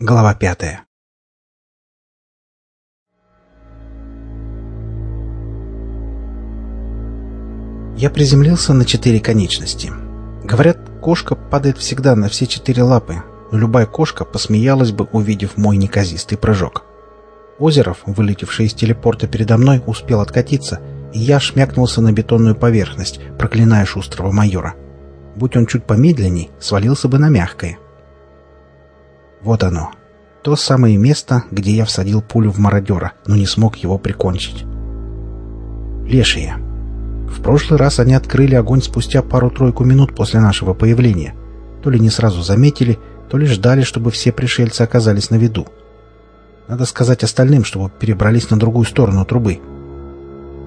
Глава пятая Я приземлился на четыре конечности. Говорят, кошка падает всегда на все четыре лапы, но любая кошка посмеялась бы, увидев мой неказистый прыжок. Озеров, вылетевший из телепорта передо мной, успел откатиться, и я шмякнулся на бетонную поверхность, проклиная шустрого майора. Будь он чуть помедленней, свалился бы на мягкое. Вот оно. То самое место, где я всадил пулю в мародера, но не смог его прикончить. Лешие. В прошлый раз они открыли огонь спустя пару-тройку минут после нашего появления. То ли не сразу заметили, то ли ждали, чтобы все пришельцы оказались на виду. Надо сказать остальным, чтобы перебрались на другую сторону трубы.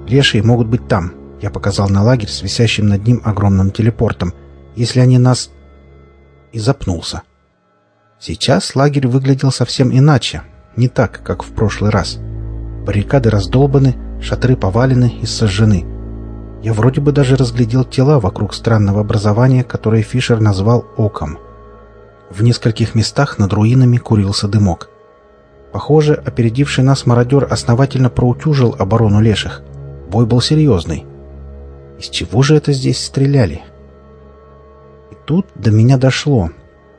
Лешие могут быть там. Я показал на лагерь с висящим над ним огромным телепортом. Если они нас... И запнулся. Сейчас лагерь выглядел совсем иначе. Не так, как в прошлый раз. Баррикады раздолбаны, шатры повалены и сожжены. Я вроде бы даже разглядел тела вокруг странного образования, которое Фишер назвал «оком». В нескольких местах над руинами курился дымок. Похоже, опередивший нас мародер основательно проутюжил оборону леших. Бой был серьезный. Из чего же это здесь стреляли? И тут до меня дошло.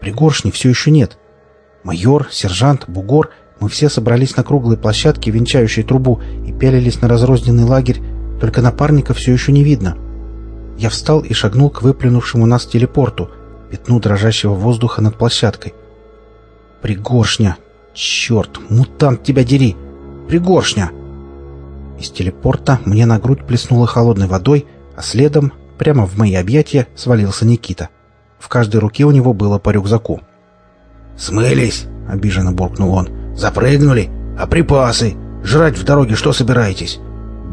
Пригоршни все еще нет. Майор, сержант, бугор — мы все собрались на круглой площадке, венчающей трубу, и пялились на разрозненный лагерь, только напарника все еще не видно. Я встал и шагнул к выплюнувшему нас телепорту, пятну дрожащего воздуха над площадкой. «Пригоршня! Черт! Мутант тебя дери! Пригоршня!» Из телепорта мне на грудь плеснуло холодной водой, а следом, прямо в мои объятия, свалился Никита. В каждой руке у него было по рюкзаку. «Смылись!» — обиженно буркнул он. «Запрыгнули? А припасы? Жрать в дороге что собираетесь?»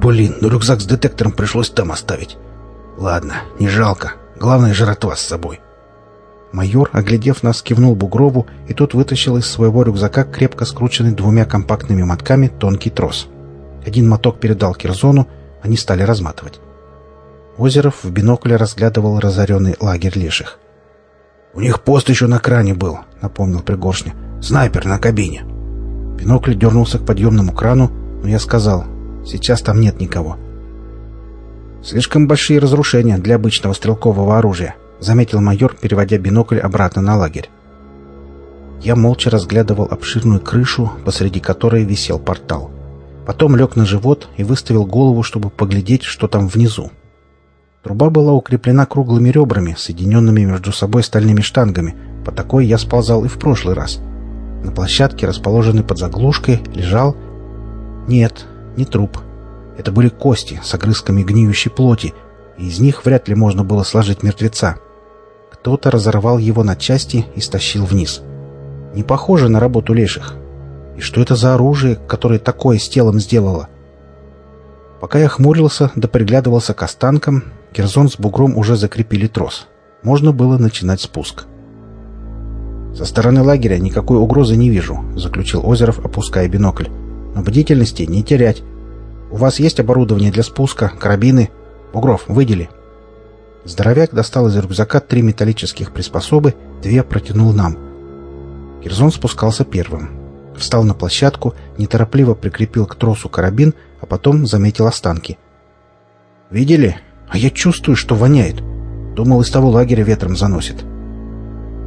Блин, ну рюкзак с детектором пришлось там оставить. Ладно, не жалко. Главное, жратва с собой. Майор, оглядев нас, кивнул Бугрову, и тот вытащил из своего рюкзака крепко скрученный двумя компактными мотками тонкий трос. Один моток передал Кирзону, они стали разматывать. Озеров в бинокле разглядывал разоренный лагерь леших. «У них пост еще на кране был», — напомнил Пригоршня. «Снайпер на кабине». Бинокль дернулся к подъемному крану, но я сказал, Сейчас там нет никого. Слишком большие разрушения для обычного стрелкового оружия, заметил майор, переводя бинокль обратно на лагерь. Я молча разглядывал обширную крышу, посреди которой висел портал. Потом лег на живот и выставил голову, чтобы поглядеть, что там внизу. Труба была укреплена круглыми ребрами, соединенными между собой стальными штангами. По такой я сползал и в прошлый раз. На площадке, расположенной под заглушкой, лежал... Нет, не труп. Это были кости с огрызками гниющей плоти, и из них вряд ли можно было сложить мертвеца. Кто-то разорвал его на части и стащил вниз. Не похоже на работу леших. И что это за оружие, которое такое с телом сделало? Пока я хмурился да приглядывался к останкам, Керзон с бугром уже закрепили трос. Можно было начинать спуск. «Со стороны лагеря никакой угрозы не вижу», — заключил Озеров, опуская бинокль. «Но бдительности не терять. У вас есть оборудование для спуска, карабины? Бугров, выдели». Здоровяк достал из рюкзака три металлических приспособы, две протянул нам. Кирзон спускался первым. Встал на площадку, неторопливо прикрепил к тросу карабин, а потом заметил останки. «Видели? А я чувствую, что воняет. Думал, из того лагеря ветром заносит».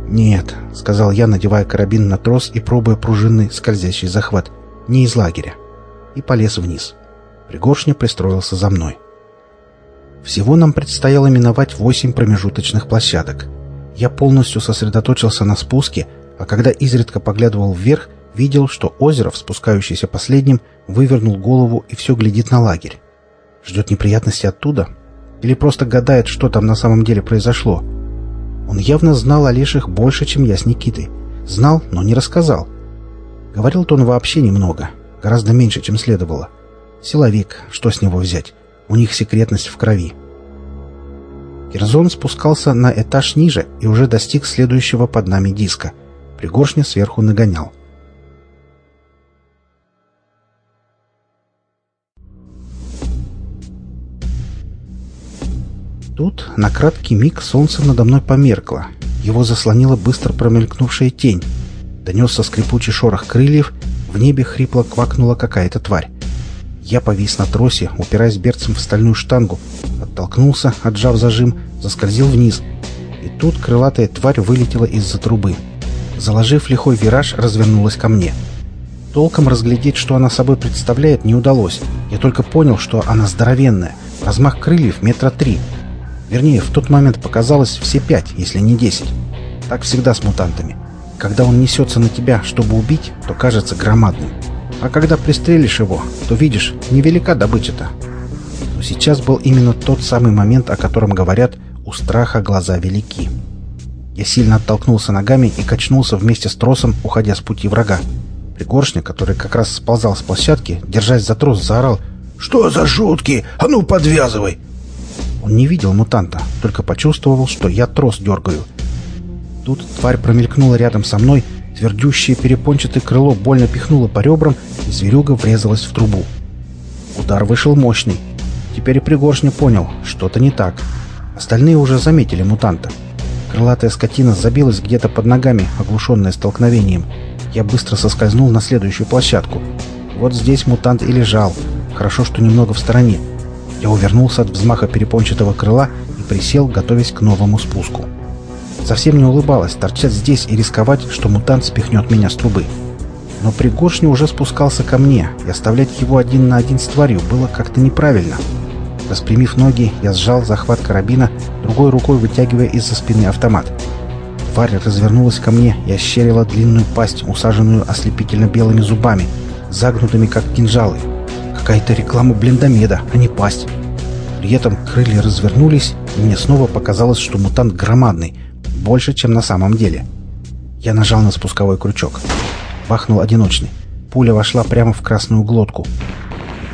«Нет», — сказал я, надевая карабин на трос и пробуя пружинный скользящий захват. «Не из лагеря». И полез вниз. Пригоршня пристроился за мной. Всего нам предстояло миновать восемь промежуточных площадок. Я полностью сосредоточился на спуске, а когда изредка поглядывал вверх, видел, что Озеров, спускающийся последним, вывернул голову и все глядит на лагерь. Ждет неприятности оттуда? Или просто гадает, что там на самом деле произошло? Он явно знал о леших больше, чем я с Никитой. Знал, но не рассказал. Говорил-то он вообще немного, гораздо меньше, чем следовало. — Силовик, что с него взять? У них секретность в крови. Кирзон спускался на этаж ниже и уже достиг следующего под нами диска. Пригоршня сверху нагонял. Тут на краткий миг солнце надо мной померкло. Его заслонила быстро промелькнувшая тень. Донесся скрипучий шорох крыльев, в небе хрипло квакнула какая-то тварь. Я повис на тросе, упираясь берцем в стальную штангу, оттолкнулся, отжав зажим, заскользил вниз. И тут крылатая тварь вылетела из-за трубы. Заложив лихой вираж, развернулась ко мне. Толком разглядеть, что она собой представляет, не удалось. Я только понял, что она здоровенная. Размах крыльев метра три. Вернее, в тот момент показалось все пять, если не десять. Так всегда с мутантами. Когда он несется на тебя, чтобы убить, то кажется громадным. А когда пристрелишь его, то видишь, невелика добыча-то. Но сейчас был именно тот самый момент, о котором говорят «у страха глаза велики». Я сильно оттолкнулся ногами и качнулся вместе с тросом, уходя с пути врага. Пригоршня, который как раз сползал с площадки, держась за трос, заорал «Что за шутки? А ну, подвязывай!» Он не видел мутанта, только почувствовал, что я трос дергаю. Тут тварь промелькнула рядом со мной, твердющее перепончатое крыло больно пихнуло по ребрам, и зверюга врезалась в трубу. Удар вышел мощный. Теперь и Пригоршня понял, что-то не так. Остальные уже заметили мутанта. Крылатая скотина забилась где-то под ногами, оглушенная столкновением. Я быстро соскользнул на следующую площадку. Вот здесь мутант и лежал. Хорошо, что немного в стороне. Я увернулся от взмаха перепончатого крыла и присел, готовясь к новому спуску. Совсем не улыбалась торчать здесь и рисковать, что мутант спихнет меня с трубы. Но Пригоршня уже спускался ко мне, и оставлять его один на один с тварью было как-то неправильно. Распрямив ноги, я сжал захват карабина, другой рукой вытягивая из-за спины автомат. Тварь развернулась ко мне и ощерила длинную пасть, усаженную ослепительно белыми зубами, загнутыми как кинжалы. Какая-то реклама блиндомеда, а не пасть. При этом крылья развернулись, и мне снова показалось, что мутант громадный, больше, чем на самом деле. Я нажал на спусковой крючок. Бахнул одиночный. Пуля вошла прямо в красную глотку.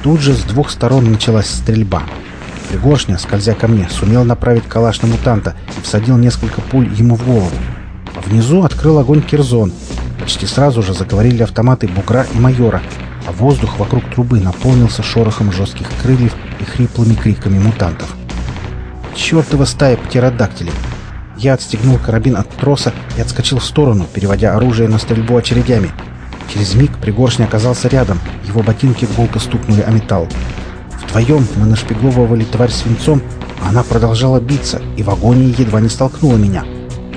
Тут же с двух сторон началась стрельба. Пригоршня, скользя ко мне, сумел направить калаш на мутанта и всадил несколько пуль ему в голову. А внизу открыл огонь Кирзон. Почти сразу же заговорили автоматы Бугра и Майора, а воздух вокруг трубы наполнился шорохом жестких крыльев и хриплыми криками мутантов. Чертова стая птеродактилей! Я отстегнул карабин от троса и отскочил в сторону, переводя оружие на стрельбу очередями. Через миг Пригоршня оказался рядом, его ботинки гулко стукнули о металл. Вдвоем мы нашпиговывали тварь свинцом, а она продолжала биться и в агонии едва не столкнула меня.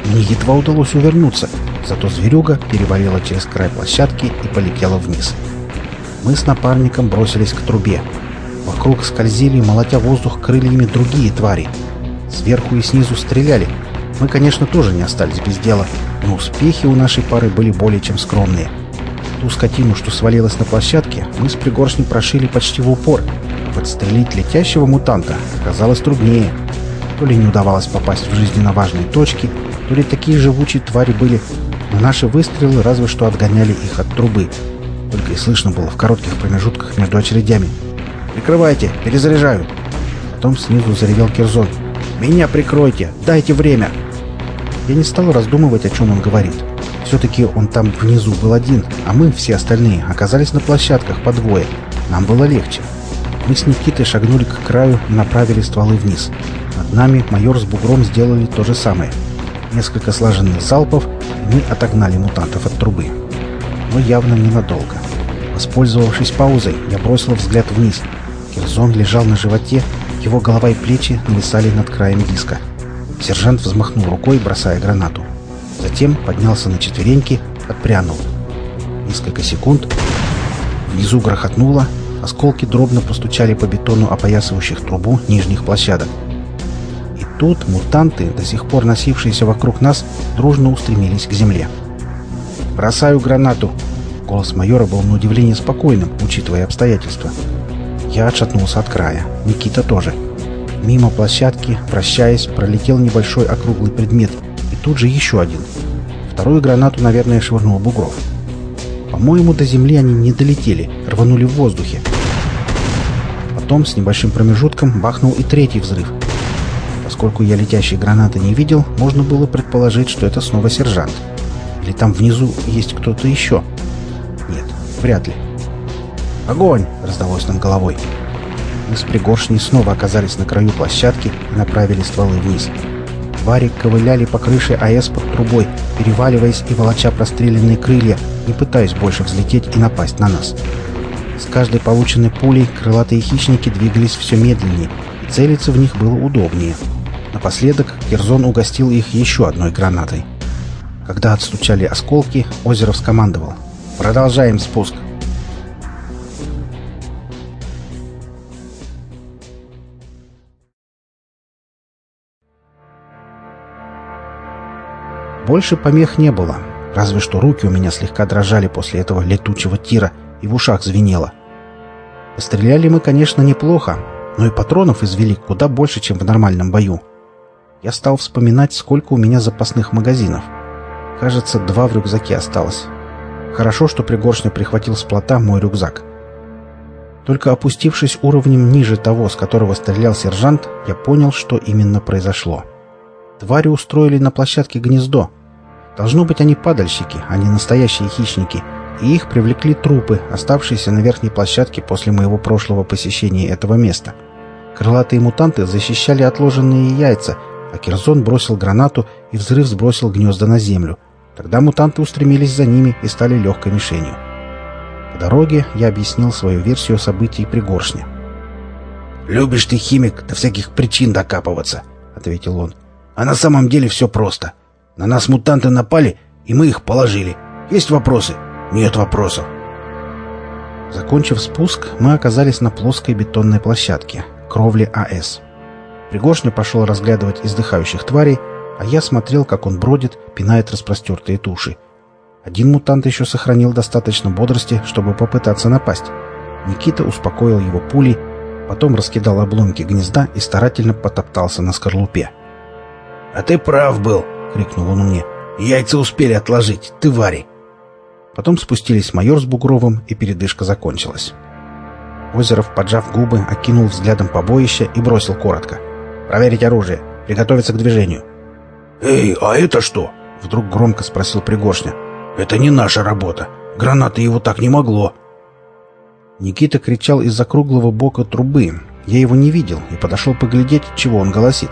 Мне едва удалось увернуться, зато зверюга перевалила через край площадки и полетела вниз. Мы с напарником бросились к трубе. Вокруг скользили, молотя воздух крыльями другие твари. Сверху и снизу стреляли, мы, конечно, тоже не остались без дела, но успехи у нашей пары были более чем скромные. Ту скотину, что свалилась на площадке, мы с пригоршней прошили почти в упор. Подстрелить летящего мутанта оказалось труднее. То ли не удавалось попасть в жизненно важные точки, то ли такие живучие твари были, но наши выстрелы разве что отгоняли их от трубы. Только и слышно было в коротких промежутках между очередями. «Прикрывайте! Перезаряжаю!» Потом снизу заревел Кирзон. «Меня прикройте! Дайте время!» Я не стал раздумывать, о чем он говорит. Все-таки он там внизу был один, а мы, все остальные, оказались на площадках по двое. Нам было легче. Мы с Никитой шагнули к краю и направили стволы вниз. Над нами майор с бугром сделали то же самое. Несколько слаженных залпов, и мы отогнали мутантов от трубы. Но явно ненадолго. Воспользовавшись паузой, я бросил взгляд вниз. Кирзон лежал на животе, его голова и плечи нависали над краем диска. Сержант взмахнул рукой, бросая гранату. Затем поднялся на четвереньки, отпрянул. Несколько секунд. Внизу грохотнуло, осколки дробно постучали по бетону опоясывающих трубу нижних площадок. И тут мутанты, до сих пор носившиеся вокруг нас, дружно устремились к земле. «Бросаю гранату!» Голос майора был на удивление спокойным, учитывая обстоятельства. Я отшатнулся от края. Никита тоже. Мимо площадки, прощаясь, пролетел небольшой округлый предмет, и тут же еще один. Вторую гранату, наверное, швырнул Бугров. По-моему, до земли они не долетели, рванули в воздухе. Потом с небольшим промежутком бахнул и третий взрыв. Поскольку я летящей гранаты не видел, можно было предположить, что это снова сержант. Или там внизу есть кто-то еще. Нет, вряд ли. «Огонь!» — раздалось над головой. Мы с пригоршней снова оказались на краю площадки и направили стволы вниз. Твари ковыляли по крыше АЭС под трубой, переваливаясь и волоча простреленные крылья, не пытаясь больше взлететь и напасть на нас. С каждой полученной пулей крылатые хищники двигались все медленнее, и целиться в них было удобнее. Напоследок Кирзон угостил их еще одной гранатой. Когда отстучали осколки, Озеров скомандовал. «Продолжаем спуск!» Больше помех не было, разве что руки у меня слегка дрожали после этого летучего тира и в ушах звенело. Стреляли мы, конечно, неплохо, но и патронов извели куда больше, чем в нормальном бою. Я стал вспоминать, сколько у меня запасных магазинов. Кажется, два в рюкзаке осталось. Хорошо, что Пригоршня прихватил с плота мой рюкзак. Только опустившись уровнем ниже того, с которого стрелял сержант, я понял, что именно произошло. Твари устроили на площадке гнездо. Должно быть, они падальщики, а не настоящие хищники, и их привлекли трупы, оставшиеся на верхней площадке после моего прошлого посещения этого места. Крылатые мутанты защищали отложенные яйца, а Кирзон бросил гранату, и взрыв сбросил гнезда на землю. Тогда мутанты устремились за ними и стали легкой мишенью. По дороге я объяснил свою версию событий пригоршня. «Любишь ты, химик, до всяких причин докапываться», — ответил он. А на самом деле все просто. На нас мутанты напали, и мы их положили. Есть вопросы? Нет вопросов. Закончив спуск, мы оказались на плоской бетонной площадке, кровле АЭС. Пригоршня пошел разглядывать издыхающих тварей, а я смотрел, как он бродит, пинает распростертые туши. Один мутант еще сохранил достаточно бодрости, чтобы попытаться напасть. Никита успокоил его пулей, потом раскидал обломки гнезда и старательно потоптался на скорлупе. «А ты прав был!» — крикнул он мне. «Яйца успели отложить, ты вари!» Потом спустились майор с Бугровым, и передышка закончилась. Озеров, поджав губы, окинул взглядом побоище и бросил коротко. «Проверить оружие! Приготовиться к движению!» «Эй, а это что?» — вдруг громко спросил Пригоршня. «Это не наша работа. Гранаты его так не могло». Никита кричал из-за круглого бока трубы. Я его не видел и подошел поглядеть, чего он голосит.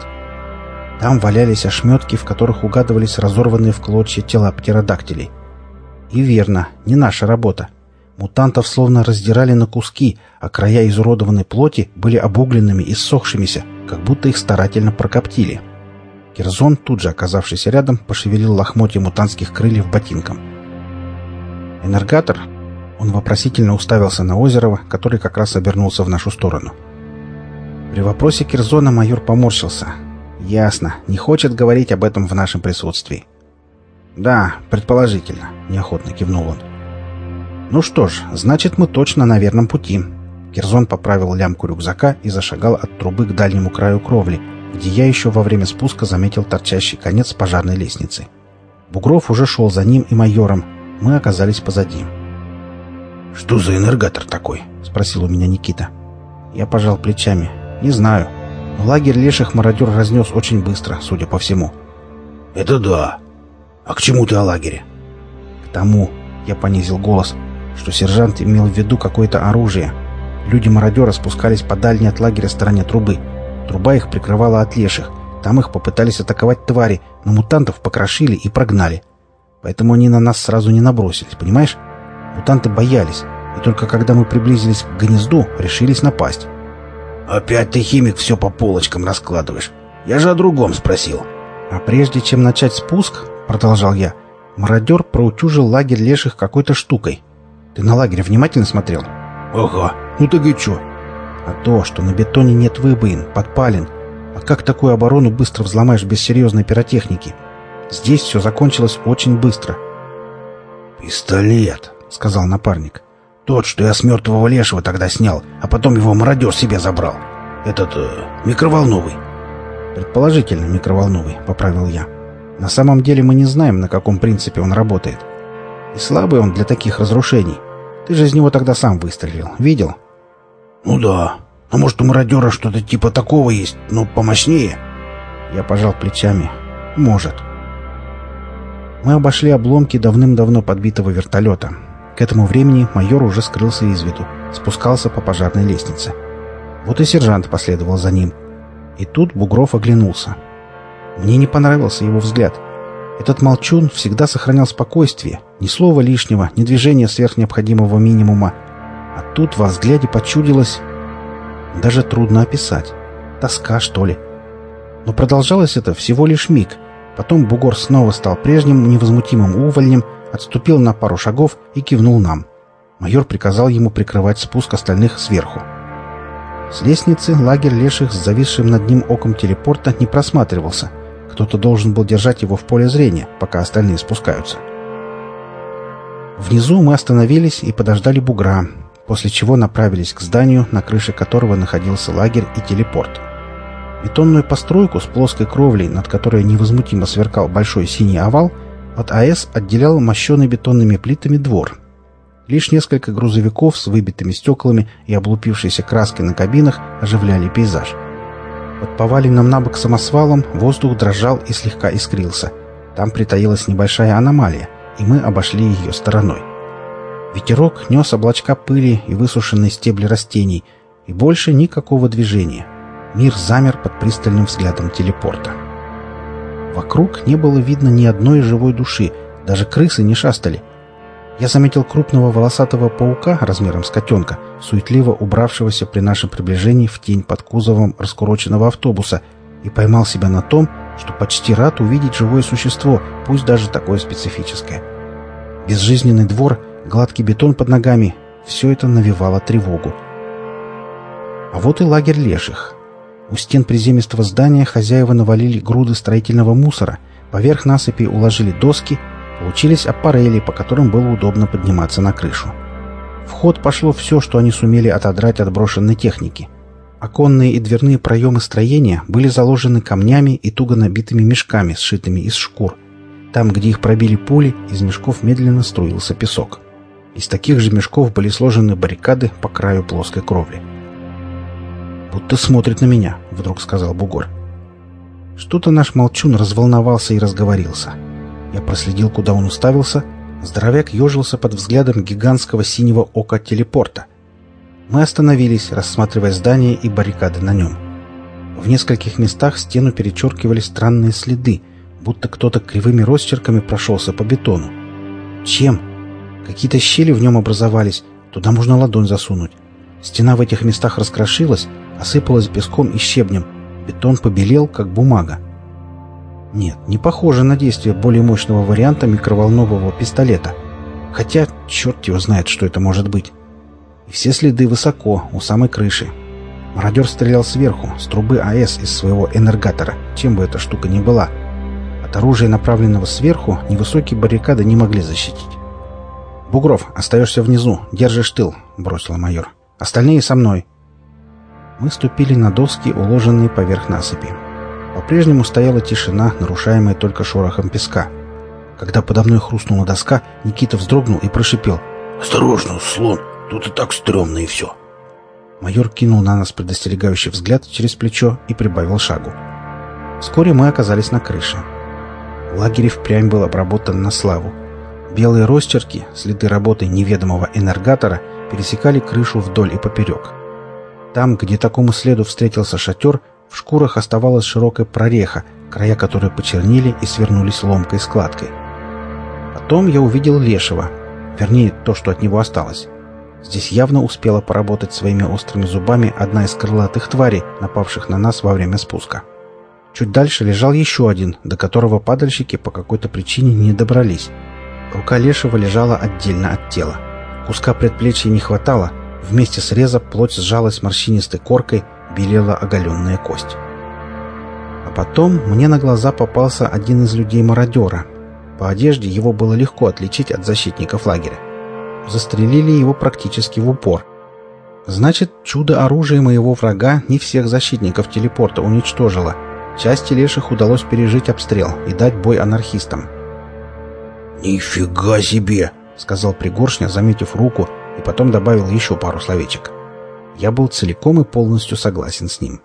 Там валялись ошметки, в которых угадывались разорванные в клочья тела птеродактилей. И верно, не наша работа. Мутантов словно раздирали на куски, а края изуродованной плоти были обугленными и ссохшимися, как будто их старательно прокоптили. Кирзон, тут же оказавшийся рядом, пошевелил лохмотья мутантских крыльев ботинком. «Энергатор?» Он вопросительно уставился на Озерова, который как раз обернулся в нашу сторону. При вопросе Кирзона майор поморщился – «Ясно. Не хочет говорить об этом в нашем присутствии». «Да, предположительно», — неохотно кивнул он. «Ну что ж, значит, мы точно на верном пути». Кирзон поправил лямку рюкзака и зашагал от трубы к дальнему краю кровли, где я еще во время спуска заметил торчащий конец пожарной лестницы. Бугров уже шел за ним и майором. Мы оказались позади. «Что за энергатор такой?» — спросил у меня Никита. Я пожал плечами. «Не знаю. Лагерь леших мародер разнес очень быстро, судя по всему. «Это да. А к чему ты о лагере?» «К тому», — я понизил голос, что сержант имел в виду какое-то оружие. Люди-мародера спускались по дальней от лагеря стороне трубы. Труба их прикрывала от леших. Там их попытались атаковать твари, но мутантов покрошили и прогнали. Поэтому они на нас сразу не набросились, понимаешь? Мутанты боялись, и только когда мы приблизились к гнезду, решились напасть. «Опять ты, химик, все по полочкам раскладываешь. Я же о другом спросил». «А прежде чем начать спуск, — продолжал я, — мародер проутюжил лагерь леших какой-то штукой. Ты на лагерь внимательно смотрел?» «Ага. Ну так и чё?» «А то, что на бетоне нет выбоин, подпален. А как такую оборону быстро взломаешь без серьезной пиротехники? Здесь все закончилось очень быстро». «Пистолет», — сказал напарник. Тот, что я с мертвого лешего тогда снял, а потом его мародер себе забрал. Этот э, микроволновый. Предположительно микроволновый, поправил я. На самом деле мы не знаем, на каком принципе он работает. И слабый он для таких разрушений. Ты же из него тогда сам выстрелил. Видел? Ну да. А может у мародера что-то типа такого есть, но помощнее? Я пожал плечами. Может. Мы обошли обломки давным-давно подбитого вертолета. К этому времени майор уже скрылся из виду, спускался по пожарной лестнице. Вот и сержант последовал за ним. И тут Бугров оглянулся. Мне не понравился его взгляд. Этот молчун всегда сохранял спокойствие, ни слова лишнего, ни движения сверх необходимого минимума. А тут во взгляде почудилось... Даже трудно описать. Тоска, что ли. Но продолжалось это всего лишь миг. Потом бугор снова стал прежним невозмутимым увольнем, отступил на пару шагов и кивнул нам. Майор приказал ему прикрывать спуск остальных сверху. С лестницы лагерь леших с зависшим над ним оком телепорта не просматривался. Кто-то должен был держать его в поле зрения, пока остальные спускаются. Внизу мы остановились и подождали бугра, после чего направились к зданию, на крыше которого находился лагерь и телепорт. Бетонную постройку с плоской кровлей, над которой невозмутимо сверкал большой синий овал, от АЭС отделял мощенный бетонными плитами двор – Лишь несколько грузовиков с выбитыми стеклами и облупившейся краской на кабинах оживляли пейзаж. Под поваленным на бок самосвалом воздух дрожал и слегка искрился. Там притаилась небольшая аномалия, и мы обошли ее стороной. Ветерок нес облачка пыли и высушенные стебли растений, и больше никакого движения. Мир замер под пристальным взглядом телепорта. Вокруг не было видно ни одной живой души, даже крысы не шастали, я заметил крупного волосатого паука размером с котенка, суетливо убравшегося при нашем приближении в тень под кузовом раскуроченного автобуса, и поймал себя на том, что почти рад увидеть живое существо, пусть даже такое специфическое. Безжизненный двор, гладкий бетон под ногами — все это навевало тревогу. А вот и лагерь леших. У стен приземистого здания хозяева навалили груды строительного мусора, поверх насыпи уложили доски — Получились аппарели, по которым было удобно подниматься на крышу. В ход пошло все, что они сумели отодрать от брошенной техники. Оконные и дверные проемы строения были заложены камнями и туго набитыми мешками, сшитыми из шкур. Там, где их пробили пули, из мешков медленно струился песок. Из таких же мешков были сложены баррикады по краю плоской кровли. «Будто смотрит на меня», — вдруг сказал Бугор. Что-то наш молчун разволновался и разговорился. Я проследил, куда он уставился. Здоровяк ежился под взглядом гигантского синего ока телепорта. Мы остановились, рассматривая здание и баррикады на нем. В нескольких местах стену перечеркивали странные следы, будто кто-то кривыми росчерками прошелся по бетону. Чем? Какие-то щели в нем образовались, туда можно ладонь засунуть. Стена в этих местах раскрошилась, осыпалась песком и щебнем. Бетон побелел, как бумага. Нет, не похоже на действие более мощного варианта микроволнового пистолета. Хотя, черт его знает, что это может быть. И все следы высоко, у самой крыши. Мародер стрелял сверху, с трубы АЭС из своего энергатора, чем бы эта штука ни была. От оружия, направленного сверху, невысокие баррикады не могли защитить. «Бугров, остаешься внизу, держишь тыл», — бросил майор. «Остальные со мной». Мы ступили на доски, уложенные поверх насыпи. По-прежнему стояла тишина, нарушаемая только шорохом песка. Когда подо мной хрустнула доска, Никита вздрогнул и прошипел. «Осторожно, слон! Тут и так стрёмно и все!» Майор кинул на нас предостерегающий взгляд через плечо и прибавил шагу. Вскоре мы оказались на крыше. Лагерь впрямь был обработан на славу. Белые росчерки, следы работы неведомого энергатора, пересекали крышу вдоль и поперек. Там, где такому следу встретился шатер, в шкурах оставалась широкая прореха, края которой почернили и свернулись ломкой складкой. Потом я увидел лешего, вернее, то, что от него осталось. Здесь явно успела поработать своими острыми зубами одна из крылатых тварей, напавших на нас во время спуска. Чуть дальше лежал еще один, до которого падальщики по какой-то причине не добрались. Рука лешего лежала отдельно от тела. Куска предплечья не хватало, вместе среза плоть сжалась морщинистой коркой, белела оголенная кость. А потом мне на глаза попался один из людей-мародера. По одежде его было легко отличить от защитников лагеря. Застрелили его практически в упор. Значит, чудо-оружие моего врага не всех защитников телепорта уничтожило. Части леших удалось пережить обстрел и дать бой анархистам. «Нифига себе!» — сказал Пригоршня, заметив руку, и потом добавил еще пару словечек. Я был целиком и полностью согласен с ним.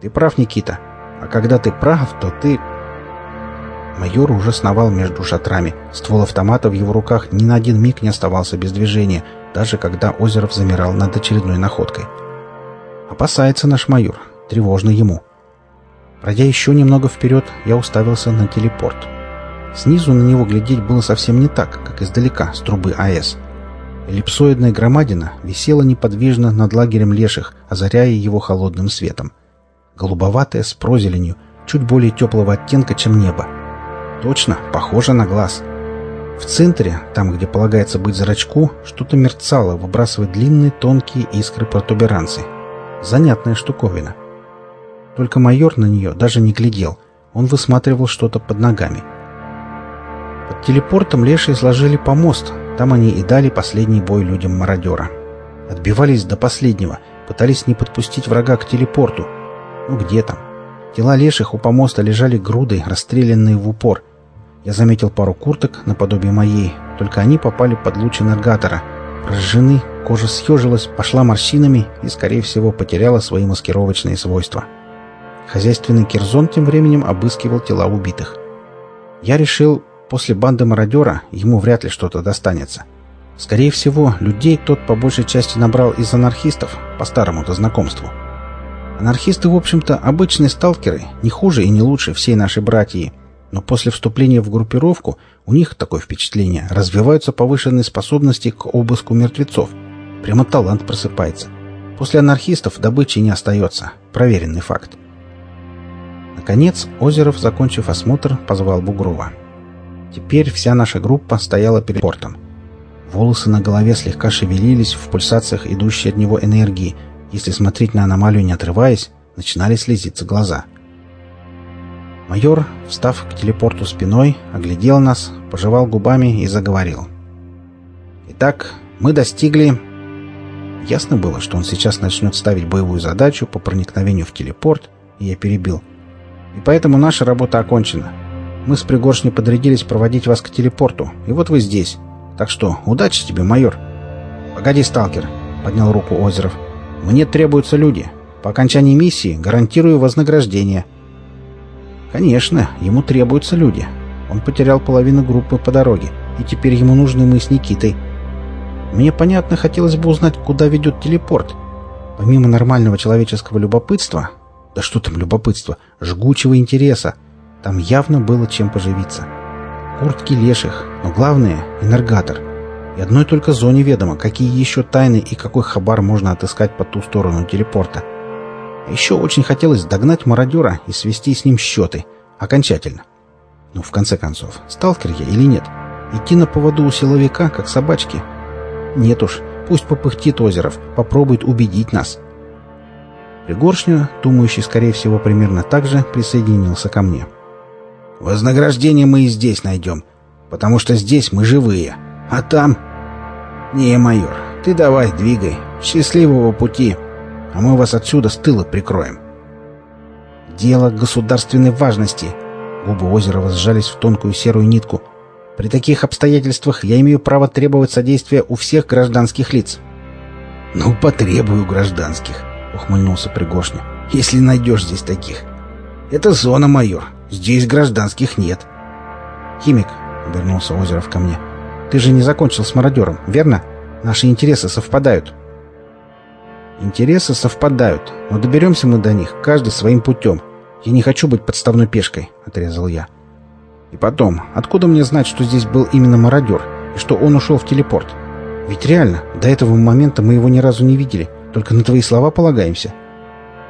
«Ты прав, Никита. А когда ты прав, то ты...» Майор уже сновал между шатрами. Ствол автомата в его руках ни на один миг не оставался без движения, даже когда Озеров замирал над очередной находкой. Опасается наш майор. Тревожно ему. Пройдя еще немного вперед, я уставился на телепорт. Снизу на него глядеть было совсем не так, как издалека, с трубы АЭС. Эллипсоидная громадина висела неподвижно над лагерем леших, озаряя его холодным светом. Голубоватая с прозеленью, чуть более теплого оттенка, чем небо. Точно, похоже на глаз. В центре, там, где полагается быть зрачку, что-то мерцало, выбрасывая длинные тонкие искры протуберанцы. Занятная штуковина. Только майор на нее даже не глядел. Он высматривал что-то под ногами. Под телепортом лешие сложили помост. Там они и дали последний бой людям мародера. Отбивались до последнего, пытались не подпустить врага к телепорту. Ну где там? Тела леших у помоста лежали грудой, расстрелянные в упор. Я заметил пару курток наподобие моей, только они попали под луч энергатора. Прожжены, кожа съежилась, пошла морщинами и, скорее всего, потеряла свои маскировочные свойства. Хозяйственный Кирзон тем временем обыскивал тела убитых. Я решил, после банды мародера ему вряд ли что-то достанется. Скорее всего, людей тот по большей части набрал из анархистов, по старому-то знакомству. Анархисты, в общем-то, обычные сталкеры, не хуже и не лучше всей нашей братьи, но после вступления в группировку у них, такое впечатление, развиваются повышенные способности к обыску мертвецов. Прямо талант просыпается. После анархистов добычи не остается. Проверенный факт. Наконец, Озеров, закончив осмотр, позвал Бугрова. Теперь вся наша группа стояла перед портом. Волосы на голове слегка шевелились в пульсациях идущей от него энергии. Если смотреть на аномалию не отрываясь, начинали слезиться глаза – Майор, встав к телепорту спиной, оглядел нас, пожевал губами и заговорил. «Итак, мы достигли...» Ясно было, что он сейчас начнет ставить боевую задачу по проникновению в телепорт, и я перебил. «И поэтому наша работа окончена. Мы с Пригоршней подрядились проводить вас к телепорту, и вот вы здесь. Так что, удачи тебе, майор!» «Погоди, сталкер!» — поднял руку Озеров. «Мне требуются люди. По окончании миссии гарантирую вознаграждение». Конечно, ему требуются люди. Он потерял половину группы по дороге, и теперь ему нужны мы с Никитой. Мне, понятно, хотелось бы узнать, куда ведет телепорт. Помимо нормального человеческого любопытства, да что там любопытство, жгучего интереса, там явно было чем поживиться. Куртки леших, но главное — энергатор. И одной только зоне ведомо, какие еще тайны и какой хабар можно отыскать по ту сторону телепорта. Еще очень хотелось догнать мародера и свести с ним счеты. Окончательно. Ну, в конце концов, сталкер я или нет? Идти на поводу у силовика, как собачки? Нет уж, пусть попыхтит Озеров, попробует убедить нас. Пригоршню, думающий, скорее всего, примерно так же, присоединился ко мне. «Вознаграждение мы и здесь найдем, потому что здесь мы живые, а там...» «Не, майор, ты давай, двигай. Счастливого пути!» а мы вас отсюда с тыла прикроем. Дело государственной важности. Губы Озерова сжались в тонкую серую нитку. При таких обстоятельствах я имею право требовать содействия у всех гражданских лиц. «Ну, потребую гражданских», — ухмыльнулся Пригоршня. «Если найдешь здесь таких. Это зона, майор. Здесь гражданских нет». «Химик», — обернулся Озеров ко мне, — «ты же не закончил с мародером, верно? Наши интересы совпадают». Интересы совпадают, но доберемся мы до них, каждый своим путем. Я не хочу быть подставной пешкой», — отрезал я. «И потом, откуда мне знать, что здесь был именно мародер, и что он ушел в телепорт? Ведь реально, до этого момента мы его ни разу не видели, только на твои слова полагаемся.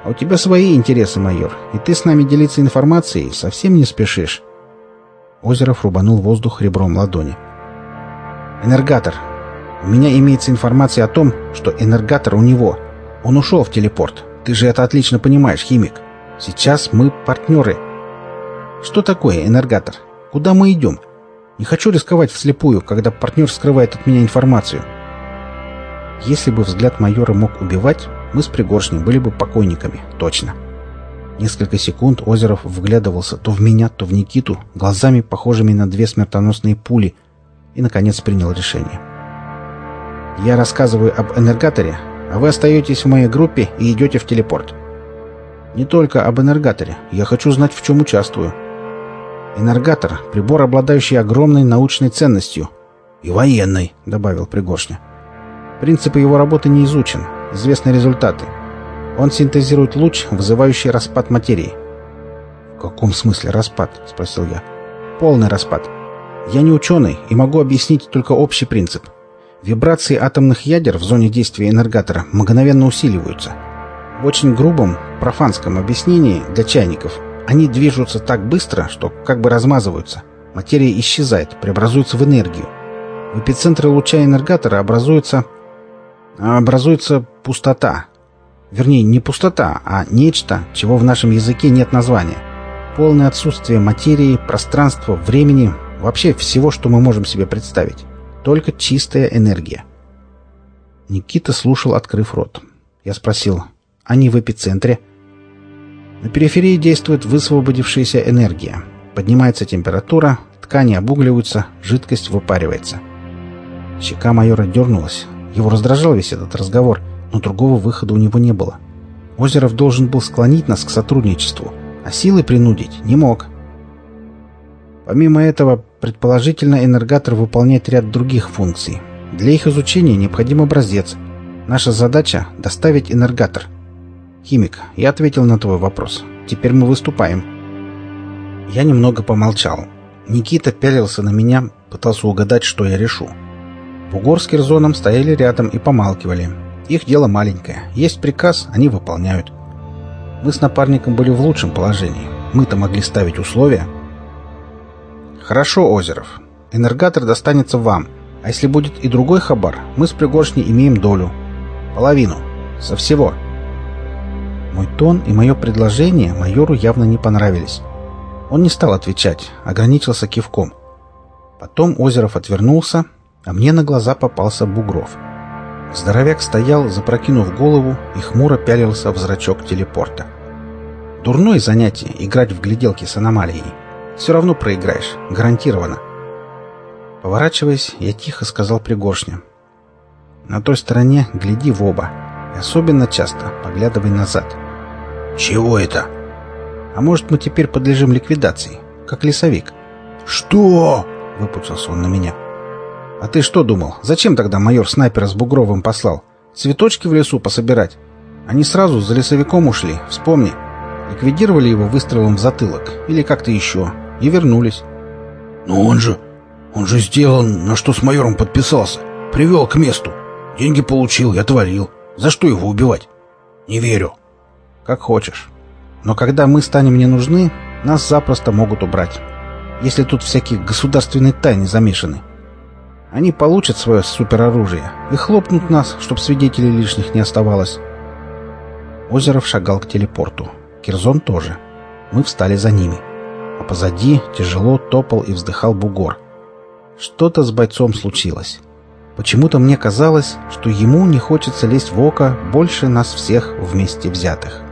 А у тебя свои интересы, майор, и ты с нами делиться информацией совсем не спешишь». Озеров рубанул воздух ребром ладони. «Энергатор. У меня имеется информация о том, что энергатор у него — он ушел в телепорт. Ты же это отлично понимаешь, химик. Сейчас мы партнеры. Что такое энергатор? Куда мы идем? Не хочу рисковать вслепую, когда партнер скрывает от меня информацию. Если бы взгляд майора мог убивать, мы с Пригоршней были бы покойниками. Точно. Несколько секунд Озеров вглядывался то в меня, то в Никиту, глазами, похожими на две смертоносные пули, и, наконец, принял решение. Я рассказываю об энергаторе, а вы остаетесь в моей группе и идете в телепорт. Не только об энергаторе. Я хочу знать, в чем участвую. Энергатор — прибор, обладающий огромной научной ценностью. И военной, — добавил Пригоршня. Принципы его работы не изучен. Известны результаты. Он синтезирует луч, вызывающий распад материи. «В каком смысле распад?» — спросил я. «Полный распад. Я не ученый и могу объяснить только общий принцип. Вибрации атомных ядер в зоне действия энергатора мгновенно усиливаются. В очень грубом, профанском объяснении для чайников они движутся так быстро, что как бы размазываются. Материя исчезает, преобразуется в энергию. В эпицентре луча энергатора образуется... образуется пустота. Вернее, не пустота, а нечто, чего в нашем языке нет названия. Полное отсутствие материи, пространства, времени, вообще всего, что мы можем себе представить. Только чистая энергия. Никита слушал, открыв рот. Я спросил, они в эпицентре? На периферии действует высвободившаяся энергия. Поднимается температура, ткани обугливаются, жидкость выпаривается. Щека майора дернулась. Его раздражал весь этот разговор, но другого выхода у него не было. Озеров должен был склонить нас к сотрудничеству, а силы принудить не мог. Помимо этого, предположительно, энергатор выполняет ряд других функций. Для их изучения необходим образец. Наша задача — доставить энергатор. Химик, я ответил на твой вопрос. Теперь мы выступаем. Я немного помолчал. Никита пялился на меня, пытался угадать, что я решу. Бугор с Кирзоном стояли рядом и помалкивали. Их дело маленькое. Есть приказ, они выполняют. Мы с напарником были в лучшем положении. Мы-то могли ставить условия. Хорошо, Озеров. Энергатор достанется вам. А если будет и другой хабар, мы с Пригоршней имеем долю. Половину. Со всего. Мой тон и мое предложение майору явно не понравились. Он не стал отвечать, ограничился кивком. Потом Озеров отвернулся, а мне на глаза попался Бугров. Здоровяк стоял, запрокинув голову, и хмуро пялился в зрачок телепорта. Дурное занятие — играть в гляделки с аномалией. Все равно проиграешь, гарантированно. Поворачиваясь, я тихо сказал Пригоршне. На той стороне гляди в оба, и особенно часто поглядывай назад. «Чего это?» А может, мы теперь подлежим ликвидации, как лесовик? Что? Выпучился он на меня. А ты что думал? Зачем тогда майор снайпера с Бугровым послал? Цветочки в лесу пособирать? Они сразу за лесовиком ушли, вспомни. Ликвидировали его выстрелом в затылок или как-то еще и вернулись. Но он же... Он же сделал, на что с майором подписался. Привел к месту. Деньги получил и отвалил. За что его убивать? Не верю. Как хочешь. Но когда мы станем не нужны, нас запросто могут убрать. Если тут всякие государственные тайны замешаны. Они получат свое супероружие и хлопнут нас, чтоб свидетелей лишних не оставалось. Озеров шагал к телепорту. Кирзон тоже. Мы встали за ними. А позади тяжело топал и вздыхал бугор. Что-то с бойцом случилось. Почему-то мне казалось, что ему не хочется лезть в око больше нас всех вместе взятых.